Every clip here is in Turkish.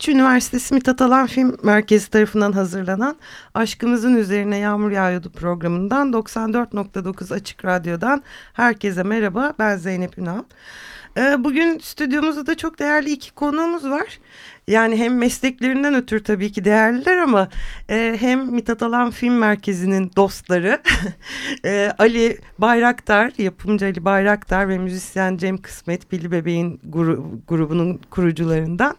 Boğaziçi Üniversitesi Mithat Film Merkezi tarafından hazırlanan Aşkımızın Üzerine Yağmur Yağıyordu programından 94.9 Açık Radyo'dan herkese merhaba ben Zeynep Ünal. Ee, bugün stüdyomuzda da çok değerli iki konuğumuz var. Yani hem mesleklerinden ötürü tabii ki değerliler ama e, hem Mithat Alan Film Merkezi'nin dostları e, Ali Bayraktar, yapımcı Ali Bayraktar ve müzisyen Cem Kısmet Pilli Bebeğin gru, grubunun kurucularından.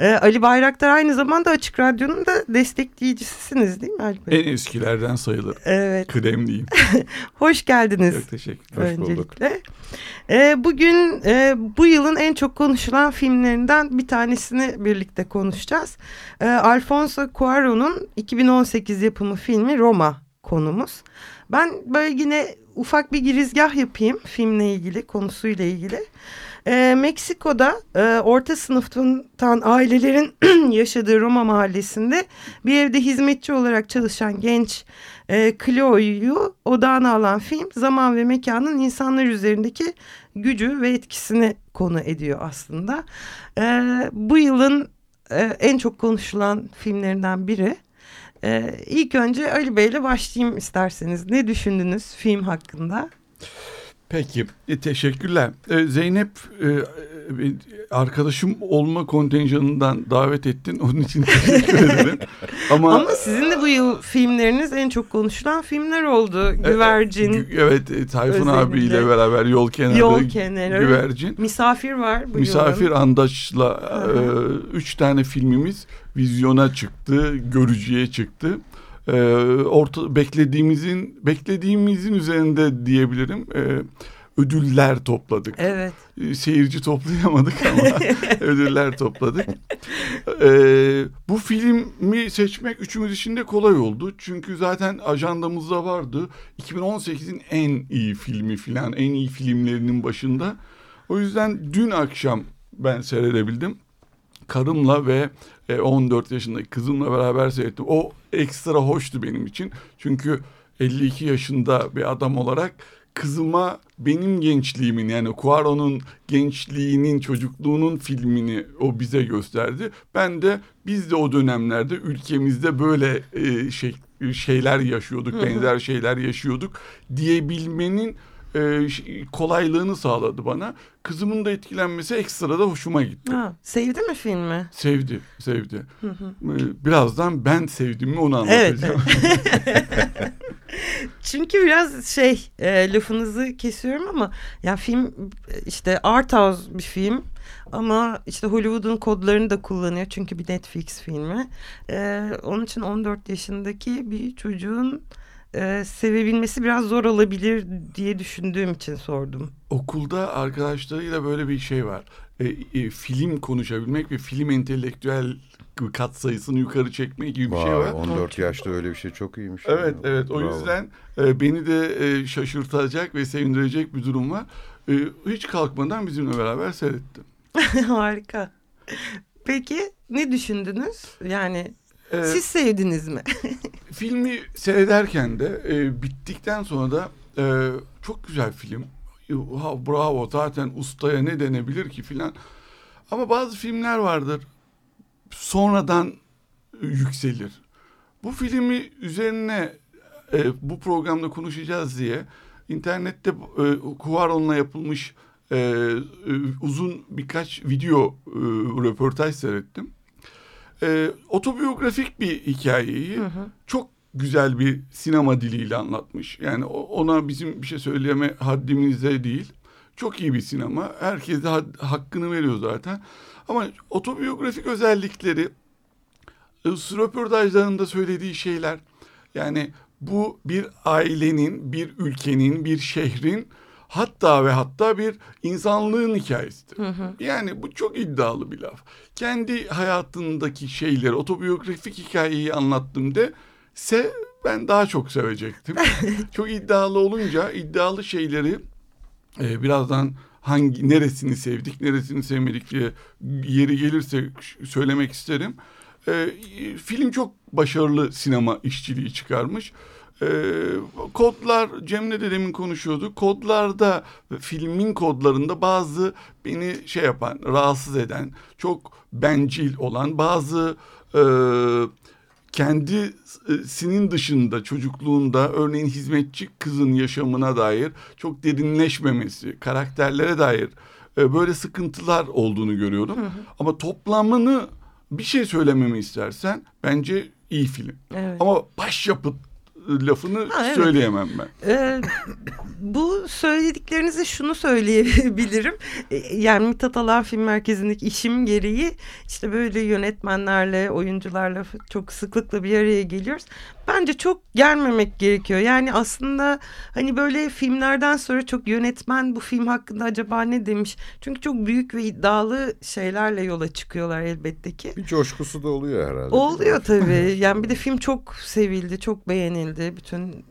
E, Ali Bayraktar aynı zamanda Açık Radyo'nun da destekleyicisisiniz değil mi Ali Bey? En eskilerden sayılır. Evet. Kıdemliyim. Hoş geldiniz. Çok teşekkürler. Hoş Öncelikle. E, bugün e, bu yılın en çok konuşulan filmlerinden bir tanesini birlikte konuşacağız. E, Alfonso Cuarón'un 2018 yapımı filmi Roma konumuz. Ben böyle yine ufak bir girizgah yapayım filmle ilgili, konusuyla ilgili. E, Meksiko'da e, orta sınıftan ailelerin yaşadığı Roma mahallesinde bir evde hizmetçi olarak çalışan genç e, Chloe'yu odağına alan film zaman ve mekanın insanlar üzerindeki gücü ve etkisini konu ediyor aslında. E, bu yılın e, en çok konuşulan filmlerinden biri. E, ilk önce Ali Bey ile başlayayım isterseniz. Ne düşündünüz film hakkında? Peki, e, teşekkürler. E, Zeynep e, e, arkadaşım olma kontenjanından davet ettin. Onun için teşekkür ederim. Ama, Ama sizin de bu yıl filmleriniz en çok konuşulan filmler oldu. E, Güvercin. E, evet, e, Tayfun özellikle. abiyle beraber Yol Kenarı. Yol Kenarı. Güvercin. Misafir var bu Misafir yılın. Andaç'la e, üç tane filmimiz vizyona çıktı, görücüye çıktı e, orta beklediğimizin beklediğimizin üzerinde diyebilirim. E, ödüller topladık. Evet. E, seyirci toplayamadık ama ödüller topladık. E, bu filmi seçmek üçümüz için de kolay oldu. Çünkü zaten ajandamızda vardı. 2018'in en iyi filmi filan, en iyi filmlerinin başında. O yüzden dün akşam ben seyredebildim. Karımla ve 14 e, yaşındaki kızımla beraber seyrettim. O ekstra hoştu benim için. Çünkü 52 yaşında bir adam olarak kızıma benim gençliğimin yani Cuaron'un gençliğinin çocukluğunun filmini o bize gösterdi. Ben de biz de o dönemlerde ülkemizde böyle e, şey şeyler yaşıyorduk, benzer şeyler yaşıyorduk diyebilmenin e, kolaylığını sağladı bana. Kızımın da etkilenmesi ekstra da hoşuma gitti. Ha, sevdi mi filmi? Sevdi, sevdi. Hı hı. E, birazdan ben sevdim mi onu anlatacağım. Evet. Çünkü biraz şey e, lafınızı kesiyorum ama ya film işte art house bir film ama işte Hollywood'un kodlarını da kullanıyor çünkü bir Netflix filmi. E, onun için 14 yaşındaki bir çocuğun e, sevebilmesi biraz zor olabilir diye düşündüğüm için sordum. Okulda arkadaşlarıyla böyle bir şey var. E, e, film konuşabilmek ve film entelektüel kat sayısını yukarı çekmek gibi Vay, bir şey var. 14 yaşta öyle bir şey çok iyiymiş. Evet yani. evet Bravo. o yüzden e, beni de e, şaşırtacak ve sevindirecek bir durum var. E, hiç kalkmadan bizimle beraber seyrettim. Harika. Peki ne düşündünüz? Yani ee, Siz sevdiniz mi? filmi seyrederken de e, bittikten sonra da e, çok güzel film. Ha, bravo zaten ustaya ne denebilir ki filan. Ama bazı filmler vardır sonradan yükselir. Bu filmi üzerine e, bu programda konuşacağız diye internette e, Cuaron'la yapılmış e, e, uzun birkaç video e, röportaj seyrettim e, otobiyografik bir hikayeyi hı hı. çok güzel bir sinema diliyle anlatmış. Yani ona bizim bir şey söyleme haddimizde değil. Çok iyi bir sinema. Herkes de hakkını veriyor zaten. Ama otobiyografik özellikleri, e, röportajlarında söylediği şeyler yani bu bir ailenin, bir ülkenin, bir şehrin hatta ve hatta bir insanlığın hikayesidir. Yani bu çok iddialı bir laf. Kendi hayatındaki şeyleri, otobiyografik hikayeyi anlattığımda se ben daha çok sevecektim. çok iddialı olunca iddialı şeyleri e, birazdan hangi neresini sevdik, neresini sevmedik diye yeri gelirse söylemek isterim. E, film çok başarılı sinema işçiliği çıkarmış. E, kodlar Cem'le de demin konuşuyordu. Kodlarda filmin kodlarında bazı beni şey yapan, rahatsız eden, çok bencil olan bazı e, kendisinin dışında çocukluğunda örneğin hizmetçi kızın yaşamına dair çok derinleşmemesi, karakterlere dair e, böyle sıkıntılar olduğunu görüyorum. Hı hı. Ama toplamını bir şey söylememi istersen bence iyi film. Evet. Ama başyapıt lafını ha, evet. söyleyemem ben. Ee, bu söylediklerinize şunu söyleyebilirim. Ee, yani Mithat Alan Film Merkezi'ndeki işim gereği işte böyle yönetmenlerle, oyuncularla çok sıklıkla bir araya geliyoruz. Bence çok gelmemek gerekiyor. Yani aslında hani böyle filmlerden sonra çok yönetmen bu film hakkında acaba ne demiş? Çünkü çok büyük ve iddialı şeylerle yola çıkıyorlar elbette ki. Bir coşkusu da oluyor herhalde. Oluyor tabii. Yani bir de film çok sevildi, çok beğenildi. Bütün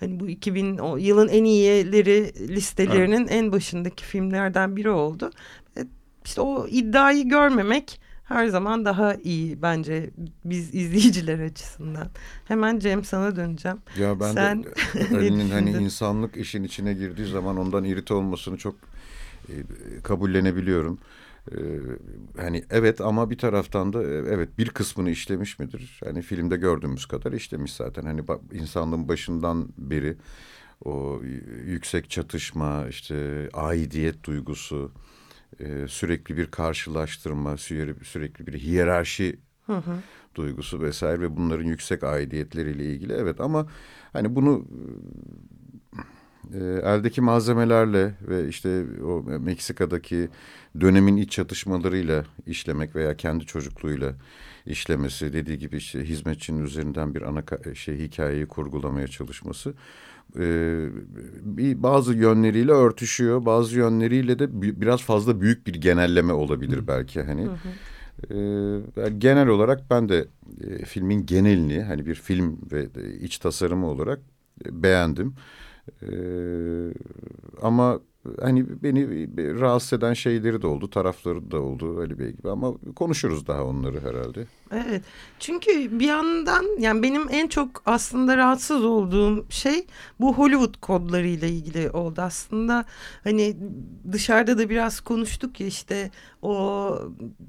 hani bu 2000 o yılın en iyileri listelerinin evet. en başındaki filmlerden biri oldu. E, işte o iddiayı görmemek her zaman daha iyi bence biz izleyiciler açısından. Hemen Cem sana döneceğim. Ya ben Sen de Ali'nin hani insanlık işin içine girdiği zaman ondan irite olmasını çok e, kabullenebiliyorum. Ee, hani evet ama bir taraftan da e, evet bir kısmını işlemiş midir? Hani filmde gördüğümüz kadar işlemiş zaten. Hani insanlığın başından beri o yüksek çatışma, işte aidiyet duygusu, e, sürekli bir karşılaştırma, sürekli bir hiyerarşi hı hı. duygusu vesaire ve bunların yüksek aidiyetleriyle ilgili evet ama hani bunu e, eldeki malzemelerle ve işte o Meksika'daki dönemin iç çatışmalarıyla işlemek veya kendi çocukluğuyla işlemesi dediği gibi işte hizmetçinin üzerinden bir ana şey hikayeyi kurgulamaya çalışması e, bir bazı yönleriyle örtüşüyor bazı yönleriyle de biraz fazla büyük bir genelleme olabilir belki hani. Hı hı. Ee, genel olarak ben de e, filmin genelini hani bir film ve iç tasarımı olarak e, beğendim. Ee, ama hani beni rahatsız eden şeyleri de oldu, tarafları da oldu Ali Bey gibi ama konuşuruz daha onları herhalde. Evet. Çünkü bir yandan yani benim en çok aslında rahatsız olduğum şey bu Hollywood kodlarıyla ilgili oldu. Aslında hani dışarıda da biraz konuştuk ya işte o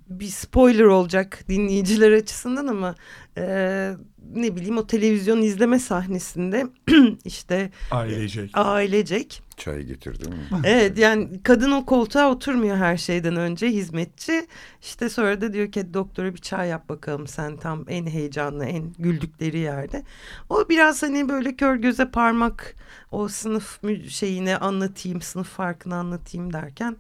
bir spoiler olacak dinleyiciler açısından ama e, ne bileyim o televizyon izleme sahnesinde işte ailecek. ailecek Çay getirdi mi? evet yani kadın o koltuğa oturmuyor her şeyden önce hizmetçi. İşte sonra da diyor ki doktora bir çay yap bakalım sen tam en heyecanlı en güldükleri yerde. O biraz hani böyle kör göze parmak o sınıf şeyini anlatayım sınıf farkını anlatayım derken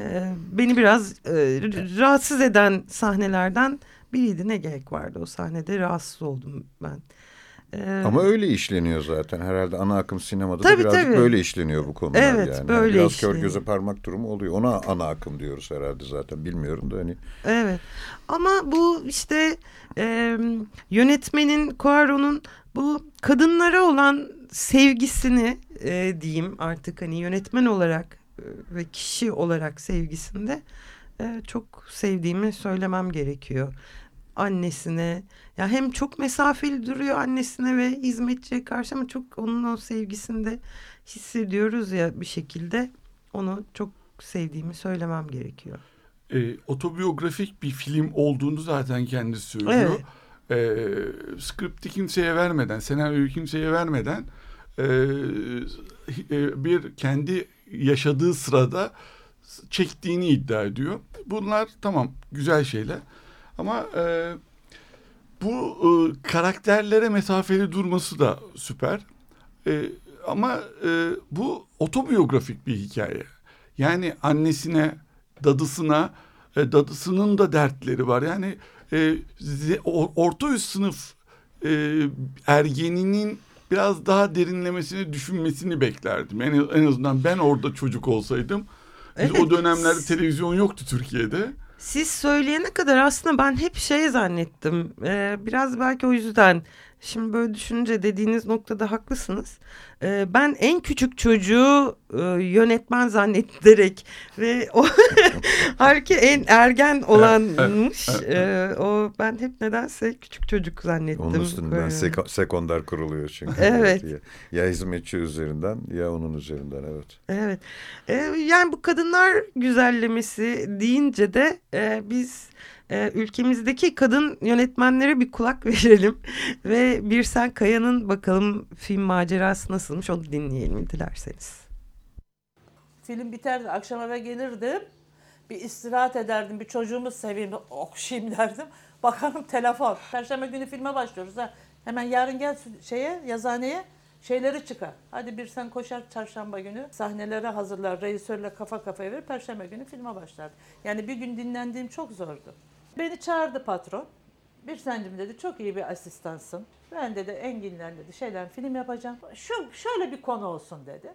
e, beni biraz e, rahatsız eden sahnelerden biriydi. Ne gerek vardı o sahnede rahatsız oldum ben. Ee, Ama öyle işleniyor zaten herhalde ana akım sinemada tabii, da birazcık tabii. böyle işleniyor bu konular evet, yani. Böyle Biraz işleniyor. kör göze parmak durumu oluyor. Ona ana akım diyoruz herhalde zaten bilmiyorum da hani. Evet ama bu işte e, yönetmenin Cuaron'un bu kadınlara olan sevgisini e, diyeyim artık hani yönetmen olarak ve kişi olarak sevgisinde e, çok sevdiğimi söylemem gerekiyor annesine. Ya hem çok mesafeli duruyor annesine ve hizmetçiye karşı ama çok onun o sevgisini de hissediyoruz ya bir şekilde. Onu çok sevdiğimi söylemem gerekiyor. E, otobiyografik bir film olduğunu zaten kendisi söylüyor. Evet. E, skripti kimseye vermeden, senaryoyu kimseye vermeden e, e, bir kendi yaşadığı sırada çektiğini iddia ediyor. Bunlar tamam güzel şeyler. Ama e, bu e, karakterlere mesafeli durması da süper. E, ama e, bu otobiyografik bir hikaye. Yani annesine, dadısına, e, dadısının da dertleri var. Yani e, orta üst sınıf e, ergeninin biraz daha derinlemesini düşünmesini beklerdim. En, en azından ben orada çocuk olsaydım. Biz Evet. o dönemlerde televizyon yoktu Türkiye'de. Siz söyleyene kadar aslında ben hep şey zannettim. Ee, biraz belki o yüzden. Şimdi böyle düşününce dediğiniz noktada haklısınız. Ee, ben en küçük çocuğu e, yönetmen zannettirerek ve o halbuki en ergen olanmış. Ee, o ben hep nedense küçük çocuk zannettim. Onun üstünden Böyle. seko- sekonder kuruluyor çünkü. Evet. Ya, ya hizmetçi üzerinden ya onun üzerinden evet. Evet. Ee, yani bu kadınlar güzellemesi deyince de e, biz e, ülkemizdeki kadın yönetmenlere bir kulak verelim ve Birsen Kaya'nın bakalım film macerası nasılmış onu dinleyelim dilerseniz. Film biterdi. Akşam eve gelirdim. Bir istirahat ederdim. Bir çocuğumu seveyim, okşayayım derdim. Bakarım telefon. Perşembe günü filme başlıyoruz. Ha. Hemen yarın gel şeye, yazaneye şeyleri çıkar. Hadi bir sen koşar çarşamba günü sahneleri hazırlar. Rejisörle kafa kafaya verir. Perşembe günü filme başlardı. Yani bir gün dinlendiğim çok zordu. Beni çağırdı patron. Bir sencim dedi çok iyi bir asistansın. Ben dedi Engin'ler dedi şeyler film yapacağım. Şu şöyle bir konu olsun dedi.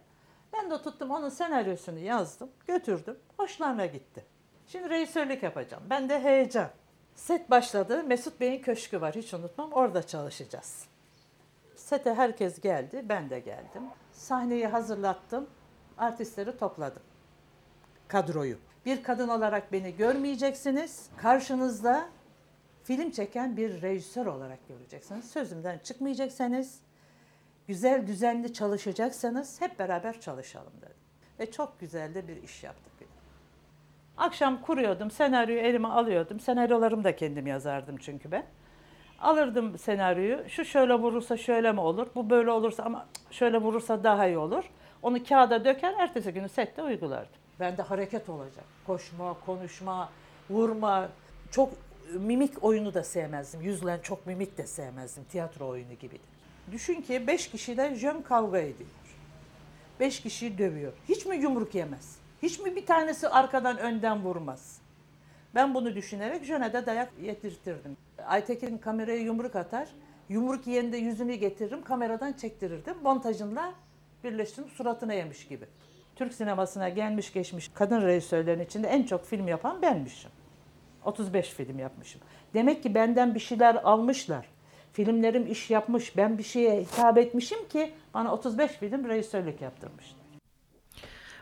Ben de tuttum onun senaryosunu yazdım, götürdüm. Hoşlarına gitti. Şimdi rejisörlük yapacağım. Ben de heyecan. Set başladı. Mesut Bey'in köşkü var hiç unutmam. Orada çalışacağız. Sete herkes geldi. Ben de geldim. Sahneyi hazırlattım. Artistleri topladım. Kadroyu. Bir kadın olarak beni görmeyeceksiniz. Karşınızda film çeken bir rejisör olarak göreceksiniz. Sözümden çıkmayacaksanız güzel düzenli çalışacaksanız hep beraber çalışalım dedim. Ve çok güzel de bir iş yaptık. Akşam kuruyordum, senaryoyu elime alıyordum. Senaryolarımı da kendim yazardım çünkü ben. Alırdım senaryoyu. Şu şöyle vurursa şöyle mi olur? Bu böyle olursa ama şöyle vurursa daha iyi olur. Onu kağıda döker, ertesi günü sette uygulardım. Bende hareket olacak. Koşma, konuşma, vurma. Çok mimik oyunu da sevmezdim. Yüzlen çok mimik de sevmezdim. Tiyatro oyunu gibidir. Düşün ki beş kişiden jön kavga ediyor. Beş kişiyi dövüyor. Hiç mi yumruk yemez? Hiç mi bir tanesi arkadan önden vurmaz? Ben bunu düşünerek Jön'e de dayak yedirtirdim. Aytekin kameraya yumruk atar. Yumruk yiyende yüzünü getiririm, kameradan çektirirdim. Montajınla birleştirip suratına yemiş gibi. Türk sinemasına gelmiş geçmiş kadın rejisörlerin içinde en çok film yapan benmişim. 35 film yapmışım. Demek ki benden bir şeyler almışlar. Filmlerim iş yapmış, ben bir şeye hitap etmişim ki bana 35 film rejisörlük yaptırmışlar.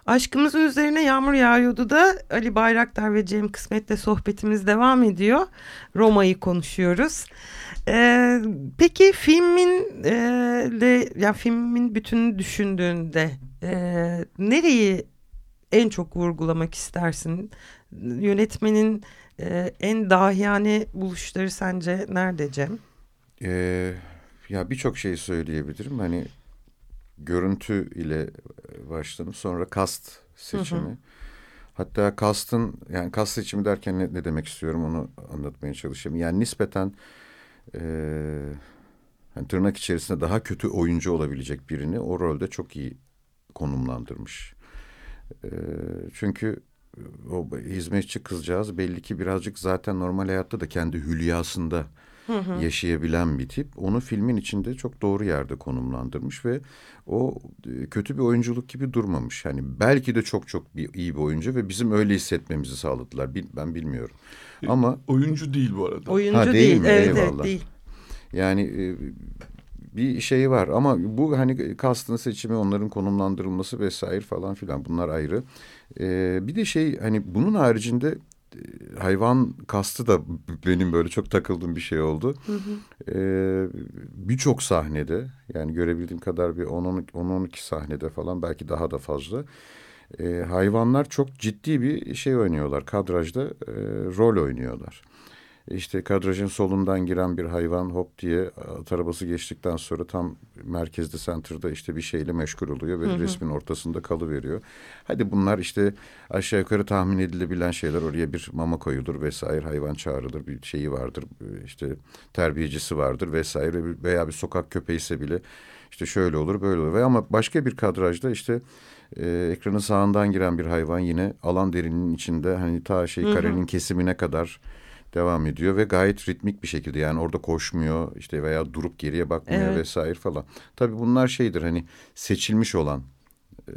Aşkımızın üzerine yağmur yağıyordu da Ali Bayraktar ve Cem Kısmet'le sohbetimiz devam ediyor. Roma'yı konuşuyoruz. Ee, peki filmin e, de, ya filmin bütününü düşündüğünde e, nereyi en çok vurgulamak istersin? Yönetmenin e, en dahiyane buluşları sence nerede Cem? Ee, ya birçok şey söyleyebilirim. Hani görüntü ile başladım. Sonra kast seçimi. Hı hı. Hatta kastın yani kast seçimi derken ne, ne demek istiyorum onu anlatmaya çalışayım. Yani nispeten e, yani tırnak içerisinde daha kötü oyuncu olabilecek birini o rolde çok iyi konumlandırmış. E, çünkü o hizmetçi kızcağız belli ki birazcık zaten normal hayatta da kendi hülyasında hı hı. yaşayabilen bir tip. Onu filmin içinde çok doğru yerde konumlandırmış ve o kötü bir oyunculuk gibi durmamış. Yani belki de çok çok bir, iyi bir oyuncu ve bizim öyle hissetmemizi sağladılar. Ben bilmiyorum. Ama oyuncu değil bu arada. Oyuncu ha, değil, değil mi? Evet, Eyvallah. evet, değil. Yani bir şey var ama bu hani kastın seçimi onların konumlandırılması vesaire falan filan bunlar ayrı. Ee, bir de şey hani bunun haricinde hayvan kastı da benim böyle çok takıldığım bir şey oldu. Ee, Birçok sahnede yani görebildiğim kadar bir 10-12 sahnede falan belki daha da fazla. Ee, hayvanlar çok ciddi bir şey oynuyorlar. Kadrajda e, rol oynuyorlar. İşte kadrajın solundan giren bir hayvan hop diye at arabası geçtikten sonra tam merkezde center'da işte bir şeyle meşgul oluyor ve hı hı. resmin ortasında kalıveriyor. Hadi bunlar işte aşağı yukarı tahmin edilebilen şeyler oraya bir mama koyulur vesaire hayvan çağrılır bir şeyi vardır işte terbiyecisi vardır vesaire veya bir sokak köpeği ise bile işte şöyle olur böyle olur. Ve ama başka bir kadrajda işte e, ekranın sağından giren bir hayvan yine alan derinliğinin içinde hani ta şey karenin kesimine kadar devam ediyor ve gayet ritmik bir şekilde yani orada koşmuyor işte veya durup geriye bakmıyor Evet. vesaire falan. Tabii bunlar şeydir hani seçilmiş olan e,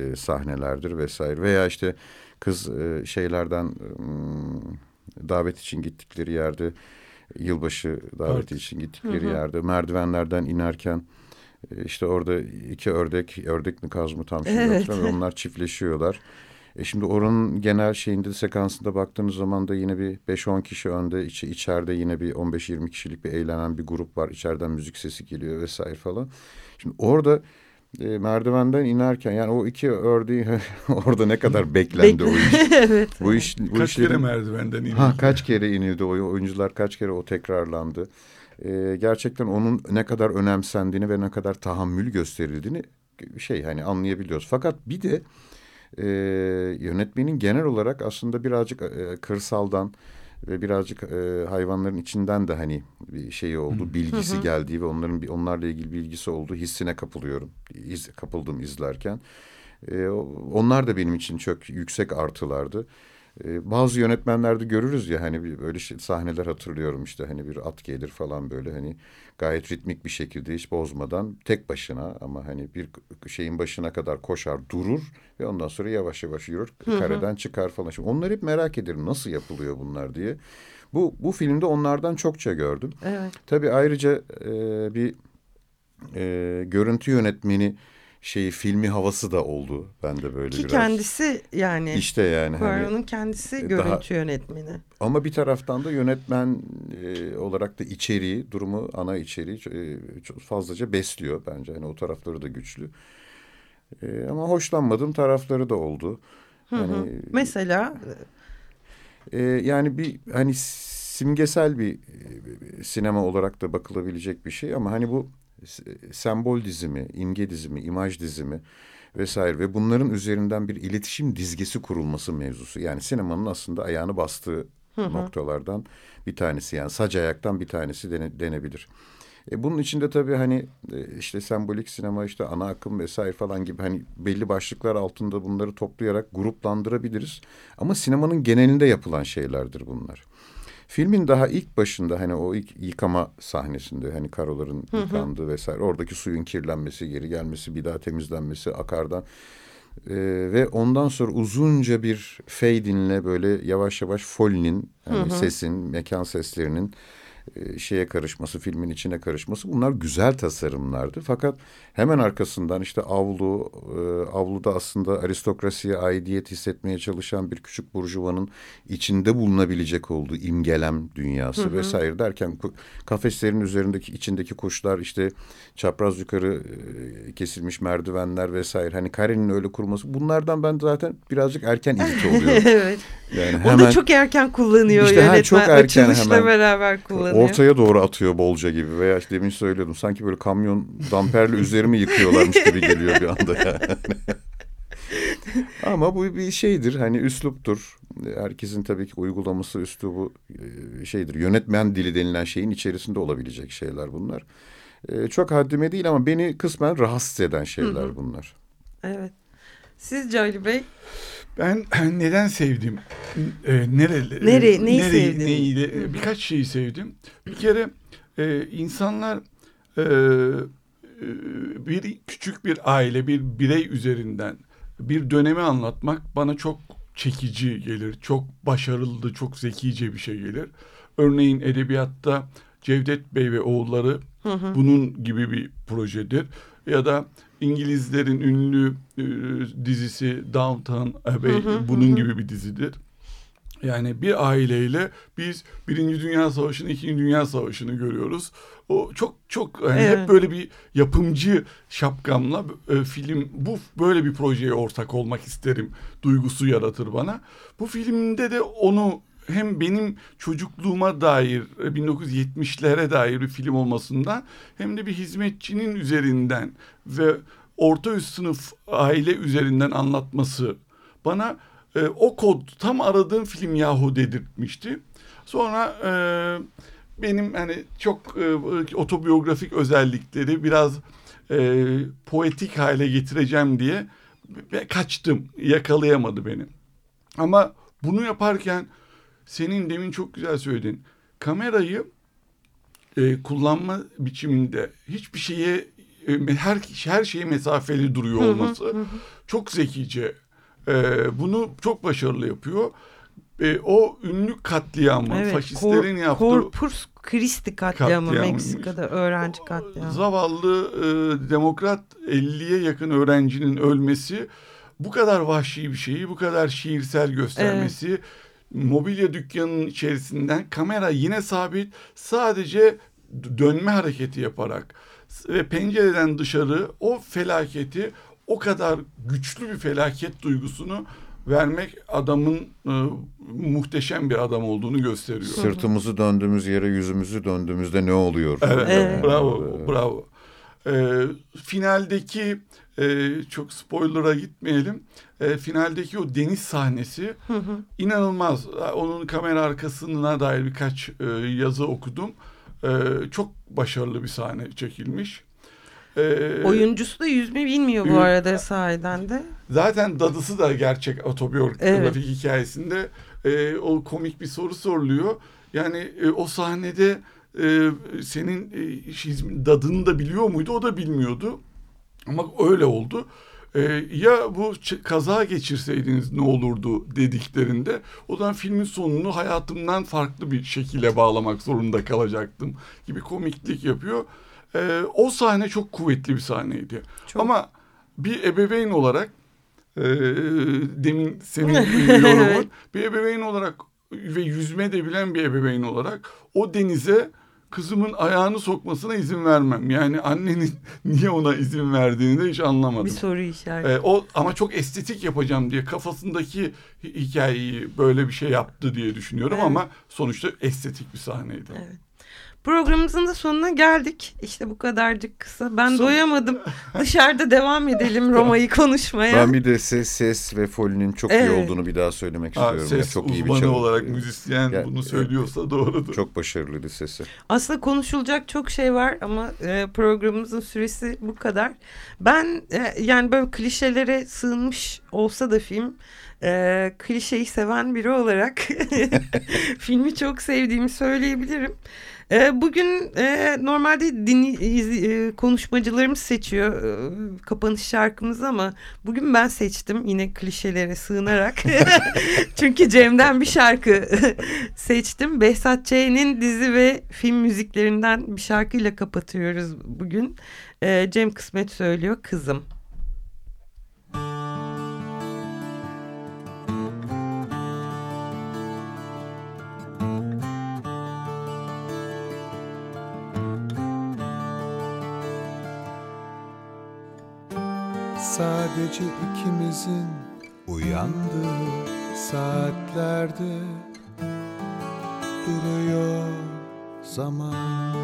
e, sahnelerdir vesaire veya işte kız e, şeylerden mm, davet için gittikleri yerde yılbaşı daveti Parti. için gittikleri yerde merdivenlerden inerken e, işte orada iki ördek ördek mi kaz mı tam şimdi Evet. hatırlamıyorum. onlar çiftleşiyorlar. E şimdi oranın genel şeyinde sekansında baktığınız zaman da yine bir 5-10 kişi önde, içi, içeride yine bir 15-20 kişilik bir eğlenen bir grup var. İçeriden müzik sesi geliyor vesaire falan. Şimdi orada e, merdivenden inerken yani o iki ördeği orada ne kadar beklendi o iş. evet. Bu iş bu Kaç kere işlerin- merdivenden indi? Ha kaç kere inildi o oyuncular kaç kere o tekrarlandı. Ee, gerçekten onun ne kadar önemsendiğini ve ne kadar tahammül gösterildiğini şey hani anlayabiliyoruz. Fakat bir de e, yönetmenin genel olarak aslında birazcık e, kırsaldan ve birazcık e, hayvanların içinden de hani bir şey oldu, bilgisi geldiği ve onların onlarla ilgili bilgisi olduğu hissine kapılıyorum. İz, kapıldım izlerken. E, onlar da benim için çok yüksek artılardı. E, bazı yönetmenlerde görürüz ya hani bir böyle şey, sahneler hatırlıyorum işte hani bir at gelir falan böyle hani gayet ritmik bir şekilde hiç bozmadan tek başına ama hani bir şeyin başına kadar koşar durur ve ondan sonra yavaş yavaş yürür kareden çıkar falan. Şimdi onları hep merak ederim nasıl yapılıyor bunlar diye. Bu bu filmde onlardan çokça gördüm. Evet. Tabii ayrıca e, bir e, görüntü yönetmeni şeyi filmi havası da oldu bende böyle Ki biraz. kendisi yani işte yani hani Poirot'un kendisi daha- görüntü yönetmeni. ama bir taraftan da yönetmen e, olarak da içeriği, durumu, ana içeriği e, çok fazlaca besliyor bence. Hani o tarafları da güçlü. E, ama hoşlanmadığım tarafları da oldu. Hani Mesela e, yani bir hani simgesel bir e, sinema olarak da bakılabilecek bir şey ama hani bu sembol dizimi, imge dizimi, imaj dizimi vesaire ve bunların üzerinden bir iletişim dizgesi kurulması mevzusu. Yani sinemanın aslında ayağını bastığı noktalardan bir tanesi yani sac ayaktan bir tanesi dene- denebilir. E bunun içinde tabii hani e, işte sembolik sinema işte ana akım vesaire falan gibi hani belli başlıklar altında bunları toplayarak gruplandırabiliriz. Ama sinemanın genelinde yapılan şeylerdir bunlar. Filmin daha ilk başında hani o ilk yıkama sahnesinde hani karoların yıkandığı vesaire oradaki suyun kirlenmesi, geri gelmesi, bir daha temizlenmesi akardan ee, ve ondan sonra uzunca bir fade-in'le böyle yavaş yavaş Foley'nin yani sesin, mekan seslerinin e, şeye karışması, filmin içine karışması bunlar güzel tasarımlardı. Fakat hemen arkasından işte avlu, e, avluda aslında aristokrasiye aidiyet hissetmeye çalışan bir küçük burjuvanın içinde bulunabilecek olduğu imgelem dünyası vesaire derken kafeslerin üzerindeki içindeki kuşlar işte çapraz yukarı e, kesilmiş merdivenler vesaire hani karenin öyle kurması bunlardan ben zaten birazcık erken irite oluyorum. evet. Yani Onu çok erken kullanıyor İşte yönetmen. çok erken Açılışla hemen. beraber kullanıyor. Ortaya doğru atıyor bolca gibi veya işte demin söylüyordum sanki böyle kamyon damperli üzerimi yıkıyorlarmış gibi geliyor bir anda yani. Ama bu bir şeydir hani üsluptur. Herkesin tabii ki uygulaması üslubu e, şeydir. Yönetmen dili denilen şeyin içerisinde olabilecek şeyler bunlar. E, Çok haddime değil ama beni kısmen rahatsız eden şeyler bunlar. Evet. Sizce Ali Bey? Ben neden sevdim? E, nereli? Nere- neyi sevdin? neyi e, birkaç şeyi sevdim. Bir kere e, insanlar e, e, bir küçük bir aile, bir birey üzerinden bir dönemi anlatmak bana çok çekici gelir. Çok başarılı, çok zekice bir şey gelir. Örneğin edebiyatta Cevdet Bey ve oğulları bunun gibi bir projedir. Ya da İngilizlerin ünlü e, dizisi Downton Abbey bunun gibi bir dizidir. Yani bir aileyle biz Birinci Dünya Savaşı'nı, İkinci Dünya Savaşı'nı görüyoruz. O çok çok yani Evet. hep böyle bir yapımcı şapkamla e, film bu böyle bir projeye ortak olmak isterim duygusu yaratır bana. Bu filmde de onu hem benim çocukluğuma dair e, 1970'lere dair bir film olmasından hem de bir hizmetçinin üzerinden ve orta üst sınıf aile üzerinden anlatması bana e, o kod tam aradığım film yahu dedirtmişti. Sonra e, benim hani çok e, otobiyografik özellikleri biraz e, poetik hale getireceğim diye kaçtım. Yakalayamadı beni. Ama bunu yaparken senin demin çok güzel söyledin. Kamerayı e, kullanma biçiminde hiçbir şeye e, her her şeye mesafeli duruyor olması çok zekice. E, bunu çok başarılı yapıyor. E, o ünlü katliamı, Evet, faşistlerin Kor- yaptığı Corpus Christi katliamı Katliamıymış. Meksika'da öğrenci katliamı. zavallı e, demokrat 50'ye yakın öğrencinin ölmesi bu kadar vahşi bir şeyi bu kadar şiirsel göstermesi mobilya dükkanının içerisinden kamera yine sabit sadece dönme hareketi yaparak ve pencereden dışarı o felaketi o kadar güçlü bir felaket duygusunu vermek adamın e, muhteşem bir adam olduğunu gösteriyor. Sırtımızı döndüğümüz yere yüzümüzü döndüğümüzde ne oluyor? Evet, Evet. bravo, bravo. Ee, finaldeki e, çok spoiler'a gitmeyelim. E, finaldeki o deniz sahnesi inanılmaz. Onun kamera arkasına dair birkaç e, yazı okudum. E, çok başarılı bir sahne çekilmiş. E, Oyuncusu da yüzme bilmiyor bu arada sahiden de. Zaten dadısı da gerçek otobiyografik Evet. hikayesinde e, o komik bir soru soruluyor. Yani e, o sahnede e, senin e, şiz- dadını da biliyor muydu? O da bilmiyordu. Ama öyle oldu. E, ya bu kaza geçirseydiniz ne olurdu dediklerinde o zaman filmin sonunu hayatımdan farklı bir şekilde bağlamak zorunda kalacaktım gibi komiklik yapıyor. E, o sahne çok kuvvetli bir sahneydi. Çok. Ama bir ebeveyn olarak e, demin senin yorumun bir ebeveyn olarak ve yüzme de bilen bir ebeveyn olarak o denize kızımın ayağını sokmasına izin vermem. Yani annenin niye ona izin verdiğini de hiç anlamadım. Bir soru işareti. E, o ama çok estetik yapacağım diye kafasındaki hi- hikayeyi böyle bir şey yaptı diye düşünüyorum Evet. ama sonuçta estetik bir sahneydi. Evet. Programımızın da sonuna geldik. İşte bu kadarcık kısa. Ben Son- doyamadım. Dışarıda devam edelim Roma'yı konuşmaya. Ben bir de ses, ses ve folinin çok iyi Evet. olduğunu bir daha söylemek Ha, istiyorum. Ses çok iyi bir uzmanı çalı- olarak müzisyen Ya, bunu söylüyorsa doğrudur. Çok başarılıydı sesi. Aslında konuşulacak çok şey var ama e, programımızın süresi bu kadar. Ben e, yani böyle klişelere sığınmış olsa da film e, klişeyi seven biri olarak filmi çok sevdiğimi söyleyebilirim. E, bugün e, normalde dinli, iz- e, konuşmacılarımız seçiyor e, kapanış şarkımızı ama bugün ben seçtim yine klişelere sığınarak. Çünkü Cem'den bir şarkı seçtim. Behzat Ç'nin dizi ve film müziklerinden bir şarkıyla kapatıyoruz bugün. E, Cem Kısmet söylüyor Kızım. Sadece ikimizin uyandığı saatlerde duruyor zaman.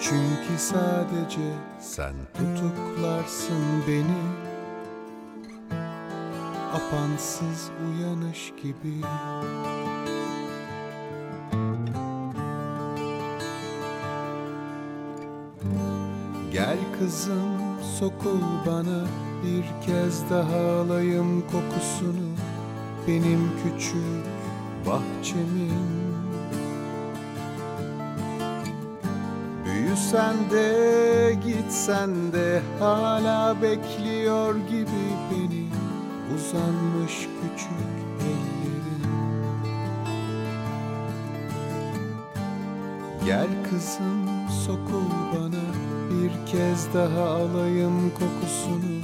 Çünkü sadece sen tutuklarsın beni Apansız uyanış gibi kızım sokul bana. Bir kez daha alayım kokusunu. Benim küçük bahçemin. Büyüsen de gitsen de hala bekliyor gibi beni. Uzanmış küçük ellerin. Gel kızım sokul bana bir kez daha alayım kokusunu.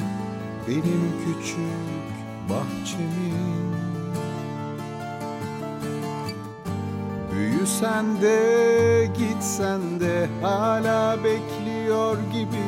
Benim küçük bahçemin. Büyüsen de gitsen de hala bekliyor gibi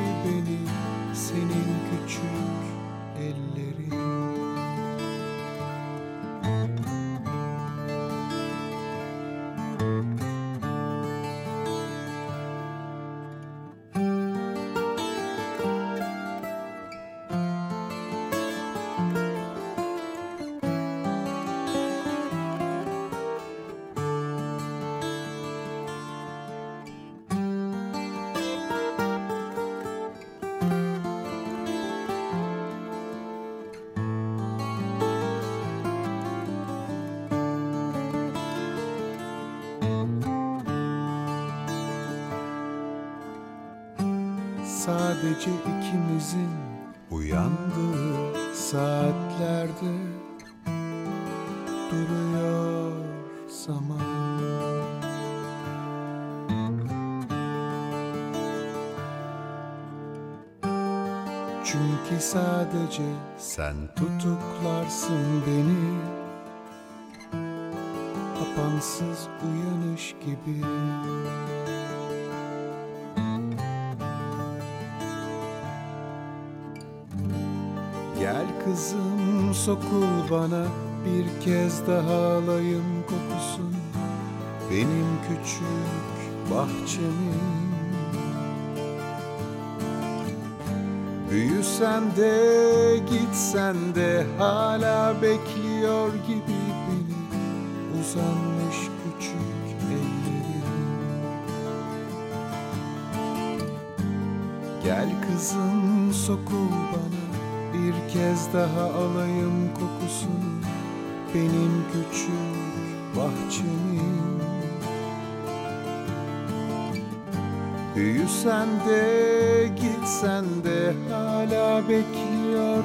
sadece ikimizin uyandığı saatlerde duruyor zaman. Çünkü sadece sen tutuklarsın beni. Kapansız uyanış gibi Gel kızım sokul bana bir kez daha alayım kokusun Benim küçük bahçemin. Büyüsen de gitsen de hala bekliyor gibi beni. Uzanmış küçük ellerin Gel kızım sokul bana bir kez daha alayım kokusunu Benim küçük bahçemin Büyüsen de gitsen de hala bekliyor